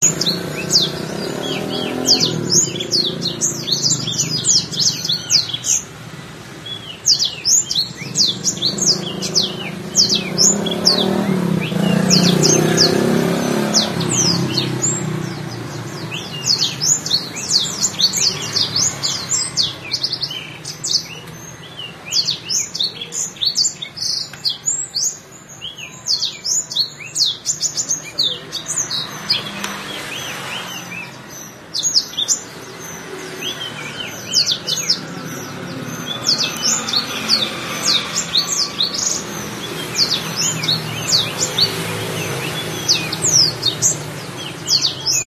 you